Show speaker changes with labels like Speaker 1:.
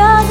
Speaker 1: anggap